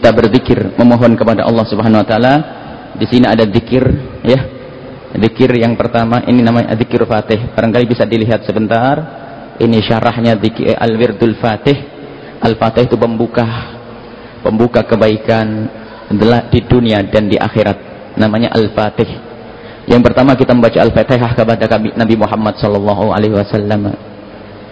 kita berzikir memohon kepada Allah Subhanahu wa taala. Di sini ada zikir ya. Zikir yang pertama ini namanya zikir Fatih. Barangkali bisa dilihat sebentar. Ini syarahnya zikir Al-Wirdul Fatih. Al-Fatih itu pembuka pembuka kebaikan di dunia dan di akhirat. Namanya Al-Fatih. Yang pertama kita membaca Al-Fatihah kepada Nabi Muhammad sallallahu alaihi wasallam.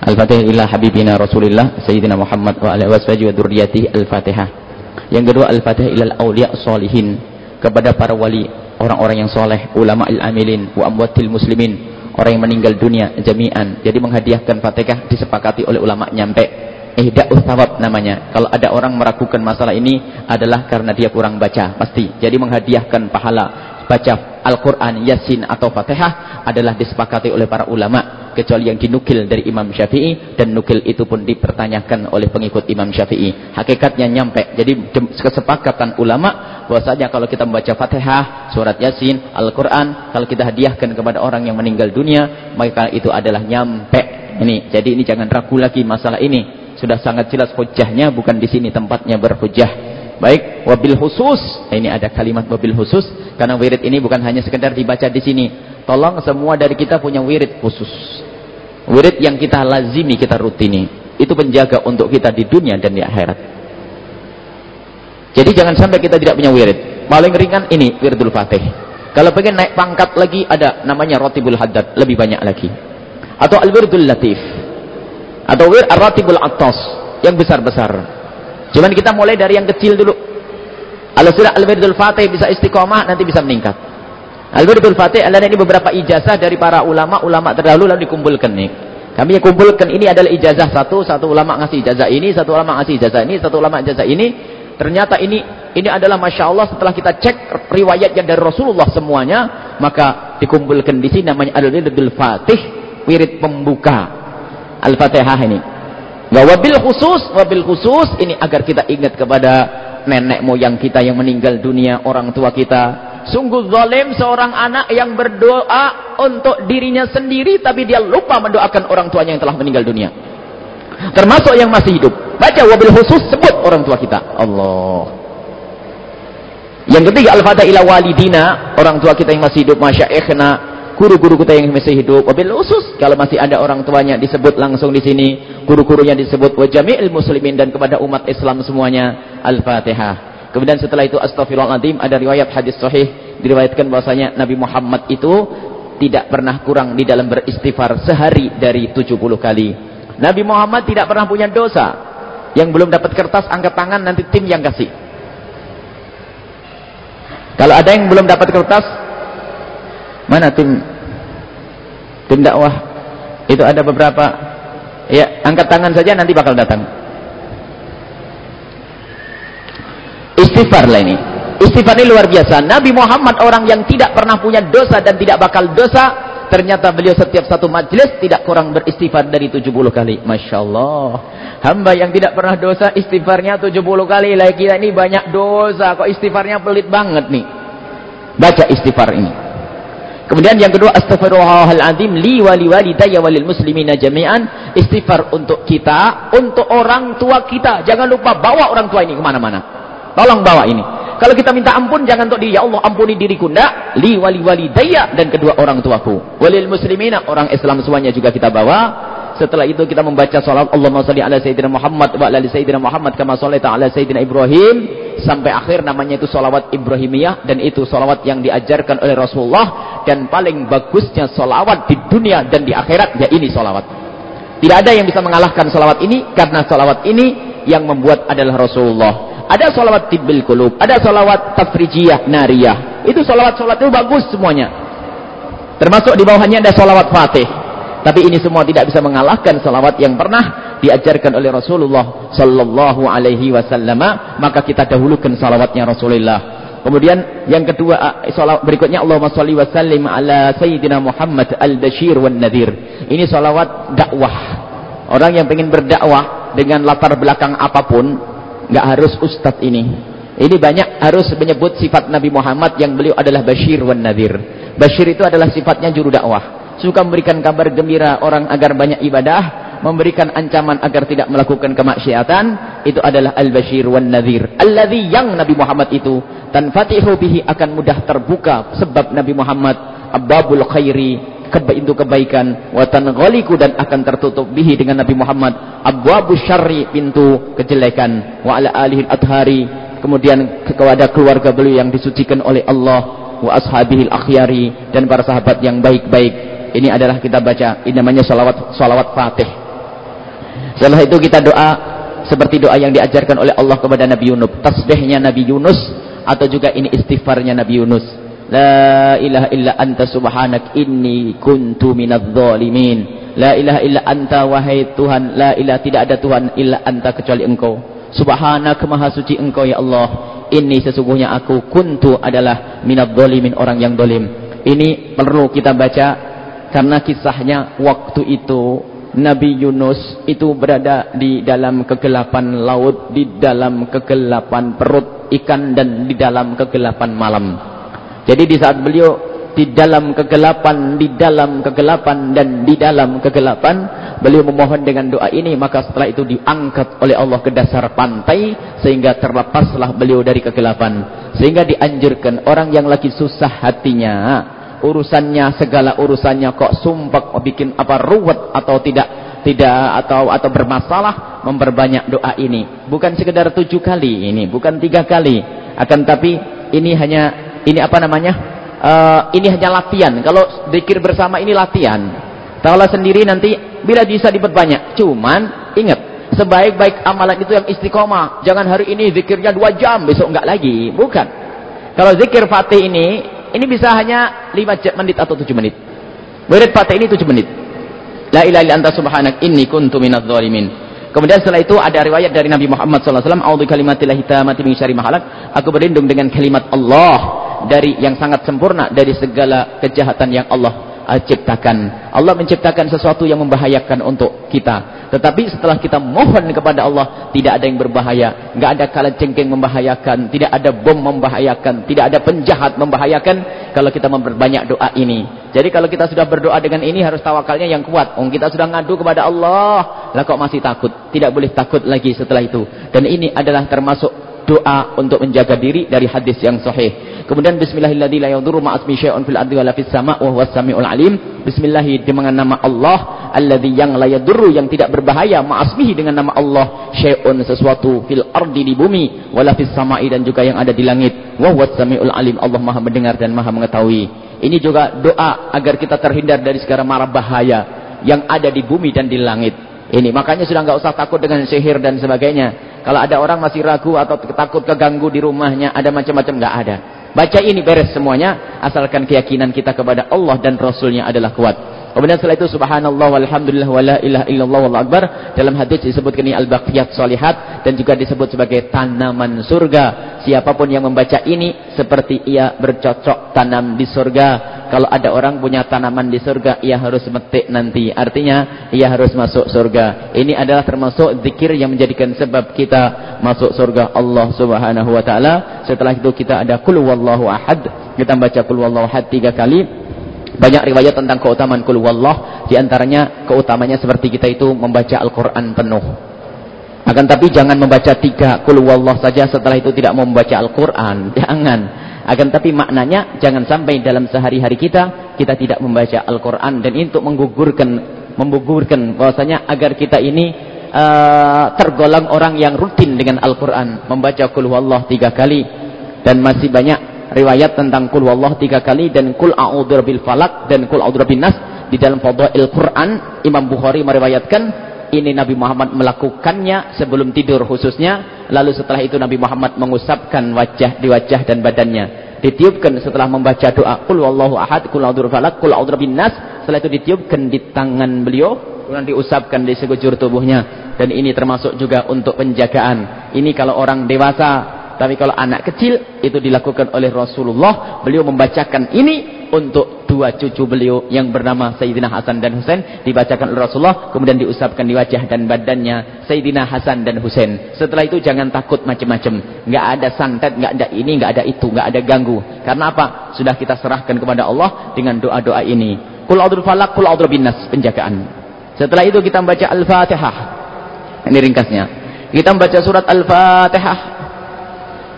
Al-Fatihah ila habibina Rasulillah Sayyidina Muhammad wa ala wasfaji wa Al-Fatihah. Yang kedua Al-Fatihah ila al-auliya salihin kepada para wali, orang-orang yang soleh, ulama al-amilin, wa amwatil muslimin, orang yang meninggal dunia jami'an. Jadi menghadiahkan Fatihah disepakati oleh ulama nyampe ihda thawab namanya. Kalau ada orang meragukan masalah ini adalah karena dia kurang baca, pasti. Jadi menghadiahkan pahala baca Al-Quran, Yasin atau Fatihah adalah disepakati oleh para ulama kecuali yang dinukil dari Imam Syafi'i dan nukil itu pun dipertanyakan oleh pengikut Imam Syafi'i. Hakikatnya nyampe. Jadi kesepakatan ulama bahwasanya kalau kita membaca Fatihah surat Yasin Al-Quran kalau kita hadiahkan kepada orang yang meninggal dunia maka itu adalah nyampe. Ini jadi ini jangan ragu lagi masalah ini. Sudah sangat jelas hujahnya bukan di sini tempatnya berhujah. Baik, wabil khusus. Ini ada kalimat wabil khusus karena wirid ini bukan hanya sekedar dibaca di sini. Tolong semua dari kita punya wirid khusus. Wirid yang kita lazimi, kita rutini. Itu penjaga untuk kita di dunia dan di akhirat. Jadi jangan sampai kita tidak punya wirid. Paling ringan ini wiridul fatih. Kalau pengen naik pangkat lagi ada namanya rotibul haddad, lebih banyak lagi. Atau al-wirdul latif. Atau wir ar-ratibul atas yang besar-besar. Cuman kita mulai dari yang kecil dulu. Kalau sudah Al-Wirdul Fatih bisa istiqomah, nanti bisa meningkat. Al-Wirdul Fatih adalah ini beberapa ijazah dari para ulama, ulama terdahulu lalu dikumpulkan nih. Kami kumpulkan ini adalah ijazah satu, satu ulama ngasih ijazah ini, satu ulama ngasih ijazah ini, satu ulama ijazah ini. Ternyata ini ini adalah Masya Allah setelah kita cek riwayatnya dari Rasulullah semuanya, maka dikumpulkan di sini namanya Al-Wirdul Fatih, wirid pembuka Al-Fatihah ini. Wa wabil khusus, wabil khusus ini agar kita ingat kepada nenek moyang kita yang meninggal dunia, orang tua kita. Sungguh zalim seorang anak yang berdoa untuk dirinya sendiri tapi dia lupa mendoakan orang tuanya yang telah meninggal dunia. Termasuk yang masih hidup. Baca wabil khusus sebut orang tua kita. Allah. Yang ketiga al-fatihah ila walidina, orang tua kita yang masih hidup, masyaikhna, guru-guru kita yang masih hidup wabil usus kalau masih ada orang tuanya disebut langsung di sini guru-gurunya disebut wa jami'il muslimin dan kepada umat Islam semuanya al-fatihah kemudian setelah itu astagfirullahaladzim ada riwayat hadis sahih diriwayatkan bahwasanya Nabi Muhammad itu tidak pernah kurang di dalam beristighfar sehari dari 70 kali Nabi Muhammad tidak pernah punya dosa yang belum dapat kertas angkat tangan nanti tim yang kasih kalau ada yang belum dapat kertas Mana tim tim dakwah? Itu ada beberapa. Ya, angkat tangan saja nanti bakal datang. Istighfar lah ini. Istighfar ini luar biasa. Nabi Muhammad orang yang tidak pernah punya dosa dan tidak bakal dosa. Ternyata beliau setiap satu majlis tidak kurang beristighfar dari 70 kali. Masya Allah. Hamba yang tidak pernah dosa istighfarnya 70 kali. Lah kita ini banyak dosa. Kok istighfarnya pelit banget nih. Baca istighfar ini. Kemudian yang kedua astaghfirullahaladzim li wali walidayya walil muslimina jami'an istighfar untuk kita, untuk orang tua kita. Jangan lupa bawa orang tua ini ke mana-mana. Tolong bawa ini. Kalau kita minta ampun jangan untuk diri ya Allah ampuni diriku ndak li wali walidayya dan kedua orang tuaku. Walil muslimina orang Islam semuanya juga kita bawa. Setelah itu kita membaca salat Allahumma salli ala sayyidina Muhammad wa ala sayyidina Muhammad kama shallaita ala sayyidina Ibrahim sampai akhir namanya itu salawat Ibrahimiyah dan itu salawat yang diajarkan oleh Rasulullah dan paling bagusnya salawat di dunia dan di akhirat ya ini salawat. Tidak ada yang bisa mengalahkan salawat ini karena salawat ini yang membuat adalah Rasulullah. Ada salawat tibbil kulub, ada salawat tafrijiyah nariyah. Itu salawat-salawat itu bagus semuanya. Termasuk di bawahnya ada salawat fatih. Tapi ini semua tidak bisa mengalahkan salawat yang pernah diajarkan oleh Rasulullah sallallahu alaihi wasallam. Maka kita dahulukan salawatnya Rasulullah. Kemudian yang kedua berikutnya Allahumma shalli wa sallim ala sayyidina Muhammad al-Bashir wan Nadir. Ini salawat dakwah. Orang yang ingin berdakwah dengan latar belakang apa pun, enggak harus ustaz ini. Ini banyak harus menyebut sifat Nabi Muhammad yang beliau adalah Bashir wan Nadir. Bashir itu adalah sifatnya juru dakwah suka memberikan kabar gembira orang agar banyak ibadah, memberikan ancaman agar tidak melakukan kemaksiatan, itu adalah al-bashir wan nadhir. Alladhi yang Nabi Muhammad itu tanfatihu bihi akan mudah terbuka sebab Nabi Muhammad ababul khairi kebaikan. Wa tanghaliku dan akan tertutup bihi dengan Nabi Muhammad. Abwabus syarri pintu kejelekan. Wa ala alihi athari. Kemudian kepada keluarga beliau yang disucikan oleh Allah. Wa ashabihil akhyari. Dan para sahabat yang baik-baik. Ini adalah kita baca. Ini namanya salawat salawat fatih. Setelah itu kita doa. Seperti doa yang diajarkan oleh Allah kepada Nabi Yunus. Tasbihnya Nabi Yunus. Atau juga ini istighfarnya Nabi Yunus La ilaha illa anta subhanak inni kuntu minadh dhalimin. La ilaha illa anta wahai Tuhan, la ilaha tidak ada Tuhan illa anta kecuali Engkau. Subhanak maha suci Engkau ya Allah. Ini sesungguhnya aku kuntu adalah minadh dhalimin orang yang dolim. Ini perlu kita baca karena kisahnya waktu itu Nabi Yunus itu berada di dalam kegelapan laut, di dalam kegelapan perut ikan dan di dalam kegelapan malam. Jadi di saat beliau di dalam kegelapan, di dalam kegelapan dan di dalam kegelapan, beliau memohon dengan doa ini, maka setelah itu diangkat oleh Allah ke dasar pantai sehingga terlepaslah beliau dari kegelapan. Sehingga dianjurkan orang yang lagi susah hatinya, urusannya segala urusannya kok sumpah bikin apa ruwet atau tidak tidak atau atau bermasalah memperbanyak doa ini bukan sekedar tujuh kali ini bukan tiga kali akan tapi ini hanya ini apa namanya? Uh, ini hanya latihan. Kalau zikir bersama ini latihan. Kalau sendiri nanti bila bisa diperbanyak. Cuman ingat sebaik-baik amalan itu yang istiqomah. Jangan hari ini zikirnya dua jam besok enggak lagi. Bukan. Kalau zikir fatih ini ini bisa hanya lima menit atau tujuh menit. Murid fatih ini tujuh menit. La ilaha illa anta subhanak inni kuntu minadh dhalimin. Kemudian setelah itu ada riwayat dari Nabi Muhammad SAW. A'udhu kalimatillahi tamati min syari mahalak. Aku berlindung dengan kalimat Allah dari yang sangat sempurna dari segala kejahatan yang Allah ciptakan. Allah menciptakan sesuatu yang membahayakan untuk kita. Tetapi setelah kita mohon kepada Allah, tidak ada yang berbahaya. Enggak ada kala cengkeng membahayakan. Tidak ada bom membahayakan. Tidak ada penjahat membahayakan. Kalau kita memperbanyak doa ini. Jadi kalau kita sudah berdoa dengan ini, harus tawakalnya yang kuat. Oh, kita sudah ngadu kepada Allah. Lah kok masih takut? Tidak boleh takut lagi setelah itu. Dan ini adalah termasuk doa untuk menjaga diri dari hadis yang sahih. Kemudian bismillahirrahmanirrahim ma'asmi syai'un fil ardi wala fis sama' wa huwas samiul alim. Bismillah dengan nama Allah alladzi yang la yadurru yang tidak berbahaya ma'asmihi dengan nama Allah syai'un sesuatu fil ardi di bumi wala fis sama'i dan juga yang ada di langit. Wa huwas samiul alim. Allah Maha mendengar dan Maha mengetahui. Ini juga doa agar kita terhindar dari segala mara bahaya yang ada di bumi dan di langit. Ini makanya sudah enggak usah takut dengan sihir dan sebagainya. Kalau ada orang masih ragu atau takut keganggu di rumahnya, ada macam-macam, enggak ada. Baca ini beres semuanya, asalkan keyakinan kita kepada Allah dan Rasulnya adalah kuat. Kemudian setelah itu subhanallah walhamdulillah wala ilaha illallah wallahu akbar. Dalam hadis disebutkan ini al-baqiyat solihat dan juga disebut sebagai tanaman surga. Siapa pun yang membaca ini seperti ia bercocok tanam di surga. Kalau ada orang punya tanaman di surga, ia harus metik nanti. Artinya, ia harus masuk surga. Ini adalah termasuk zikir yang menjadikan sebab kita masuk surga Allah subhanahu wa ta'ala. Setelah itu kita ada kul wallahu ahad. Kita baca kul wallahu ahad tiga kali. Banyak riwayat tentang keutamaan kul wallah. Di antaranya keutamanya seperti kita itu membaca Al-Quran penuh. Akan tapi jangan membaca tiga kul wallah saja setelah itu tidak mau membaca Al-Quran. Jangan. Akan tapi maknanya jangan sampai dalam sehari-hari kita kita tidak membaca Al-Qur'an dan ini untuk menggugurkan menggugurkan bahwasanya agar kita ini uh, tergolong orang yang rutin dengan Al-Qur'an, membaca qul huwallah tiga kali dan masih banyak riwayat tentang qul huwallah tiga kali dan qul a'udzu bil falak dan qul a'udzu bin nas di dalam fadhail Quran Imam Bukhari meriwayatkan ini Nabi Muhammad melakukannya sebelum tidur khususnya. Lalu setelah itu Nabi Muhammad mengusapkan wajah di wajah dan badannya. Ditiupkan setelah membaca doa. Qul wallahu ahad qul a'udzu falaq qul a'udzu nas. Setelah itu ditiupkan di tangan beliau. Kemudian diusapkan di sekujur tubuhnya. Dan ini termasuk juga untuk penjagaan. Ini kalau orang dewasa tapi kalau anak kecil itu dilakukan oleh Rasulullah. Beliau membacakan ini untuk dua cucu beliau yang bernama Sayyidina Hasan dan Husain dibacakan oleh Rasulullah kemudian diusapkan di wajah dan badannya Sayyidina Hasan dan Husain. Setelah itu jangan takut macam-macam. Enggak ada santet enggak ada ini enggak ada itu enggak ada ganggu. Karena apa? Sudah kita serahkan kepada Allah dengan doa-doa ini. Kul a'udzu falaq kul a'udzu binnas penjagaan. Setelah itu kita membaca al-fatihah. Ini ringkasnya. Kita membaca surat Al-Fatihah.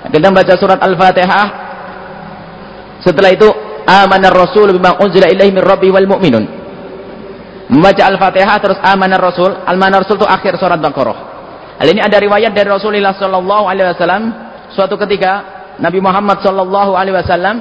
Kita membaca surat Al-Fatihah. Setelah itu, amanar rasul bima unzila ilaihi min rabbi wal mu'minun. Membaca Al-Fatihah terus amanar rasul. Amanar rasul itu akhir surat Baqarah. Hal ini ada riwayat dari Rasulullah sallallahu alaihi wasallam suatu ketika Nabi Muhammad sallallahu alaihi wasallam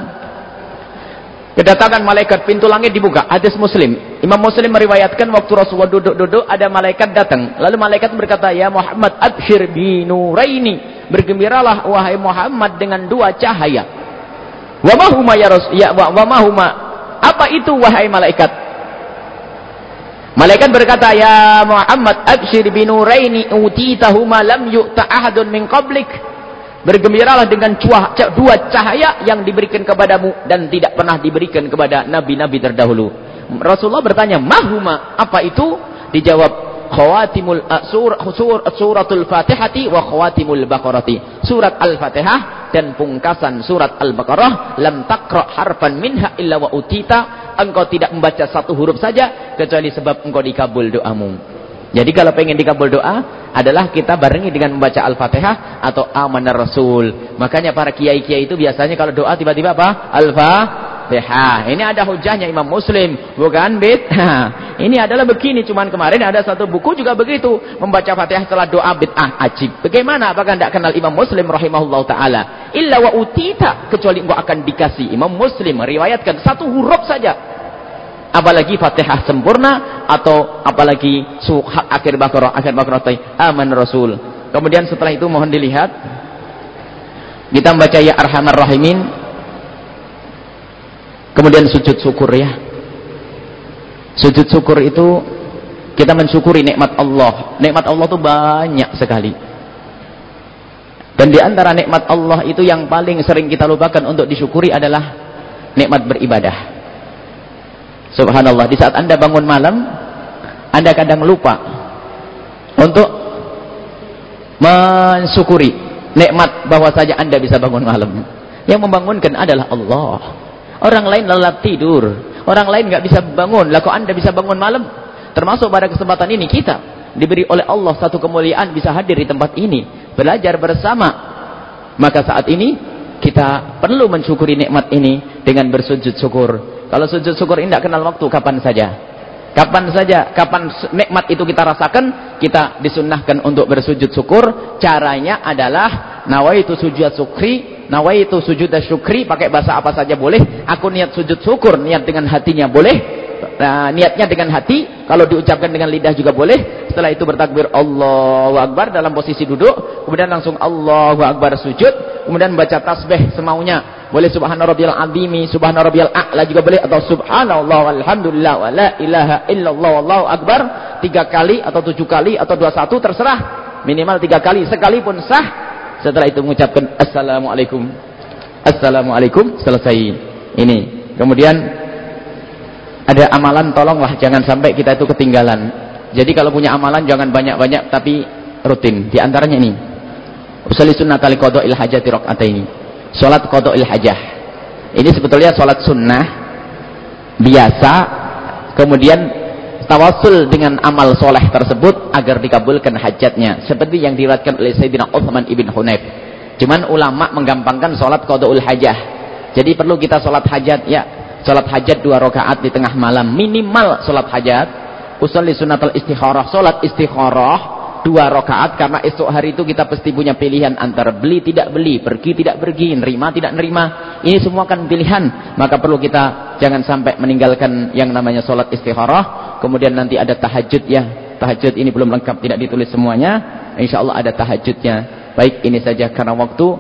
kedatangan malaikat pintu langit dibuka hadis muslim Imam Muslim meriwayatkan waktu Rasulullah duduk-duduk ada malaikat datang lalu malaikat berkata ya Muhammad abshir bi nuraini bergembiralah wahai Muhammad dengan dua cahaya wa ya Rasul ya wa, wa apa itu wahai malaikat Malaikat berkata, "Ya Muhammad, abshir bi nuraini utitahuma lam yu'ta ahadun min qablik." Bergembiralah dengan cuah, dua cahaya yang diberikan kepadamu dan tidak pernah diberikan kepada nabi-nabi terdahulu. Rasulullah bertanya, "Mahuma?" Apa itu? Dijawab, khawatimul uh, sur, sur, suratul Fatihati wa khawatimul Baqarati. Surat Al-Fatihah dan pungkasan surat Al-Baqarah lam taqra harfan minha illa wa utita. Engkau tidak membaca satu huruf saja kecuali sebab engkau dikabul doamu. Jadi kalau pengen dikabul doa adalah kita barengi dengan membaca Al-Fatihah atau Amanar Rasul. Makanya para kiai-kiai itu biasanya kalau doa tiba-tiba apa? Al-Fatihah. Ini ada hujahnya Imam Muslim, bukan bid. Ini adalah begini. Cuman kemarin ada satu buku juga begitu, membaca Fatihah setelah doa bid'ah ajib. Bagaimana? Apakah tidak kenal Imam Muslim rahimahullah taala? Illa wa utita kecuali engkau akan dikasih. Imam Muslim meriwayatkan satu huruf saja apalagi Fatihah sempurna atau apalagi akhir Baqarah akhir Baqarah aman Rasul kemudian setelah itu mohon dilihat kita membaca ya arhamar rahimin kemudian sujud syukur ya sujud syukur itu kita mensyukuri nikmat Allah nikmat Allah itu banyak sekali dan di antara nikmat Allah itu yang paling sering kita lupakan untuk disyukuri adalah nikmat beribadah Subhanallah, di saat Anda bangun malam, Anda kadang lupa untuk mensyukuri nikmat bahwa saja Anda bisa bangun malam. Yang membangunkan adalah Allah. Orang lain lelap tidur, orang lain nggak bisa bangun. Lah kok Anda bisa bangun malam? Termasuk pada kesempatan ini kita diberi oleh Allah satu kemuliaan bisa hadir di tempat ini, belajar bersama. Maka saat ini kita perlu mensyukuri nikmat ini dengan bersujud syukur kalau sujud syukur ini tidak kenal waktu, kapan saja. Kapan saja, kapan nikmat itu kita rasakan, kita disunnahkan untuk bersujud syukur. Caranya adalah nawaitu sujud syukri, nawaitu sujud syukri, pakai bahasa apa saja boleh. Aku niat sujud syukur, niat dengan hatinya boleh. Nah, niatnya dengan hati, kalau diucapkan dengan lidah juga boleh. Setelah itu bertakbir Allahu Akbar dalam posisi duduk, kemudian langsung Allahu Akbar sujud, kemudian baca tasbih semaunya. Boleh subhana rabbiyal azimi subhana rabbiyal a'la juga boleh. Atau subhanallah walhamdulillah wa la ilaha illallah wallahu akbar. Tiga kali atau tujuh kali atau dua satu terserah. Minimal tiga kali. Sekalipun sah setelah itu mengucapkan assalamualaikum. Assalamualaikum. Selesai ini. Kemudian ada amalan tolonglah jangan sampai kita itu ketinggalan. Jadi kalau punya amalan jangan banyak-banyak tapi rutin. Di antaranya ini. Kali qada'il hajati rakaataini sholat kodoil hajah. Ini sebetulnya sholat sunnah biasa kemudian tawasul dengan amal soleh tersebut agar dikabulkan hajatnya. Seperti yang diriwayatkan oleh Sayyidina Uthman ibn Hunayf. Cuman ulama menggampangkan sholat kodoil hajah. Jadi perlu kita sholat hajat ya. Sholat hajat dua rakaat di tengah malam. Minimal sholat hajat. Usul sunatul istikharah. Sholat istikharah dua rakaat karena esok hari itu kita pasti punya pilihan antara beli tidak beli, pergi tidak pergi, nerima tidak nerima. Ini semua kan pilihan. Maka perlu kita jangan sampai meninggalkan yang namanya sholat istikharah. Kemudian nanti ada tahajud ya. Tahajud ini belum lengkap tidak ditulis semuanya. Insya Allah ada tahajudnya. Baik ini saja karena waktu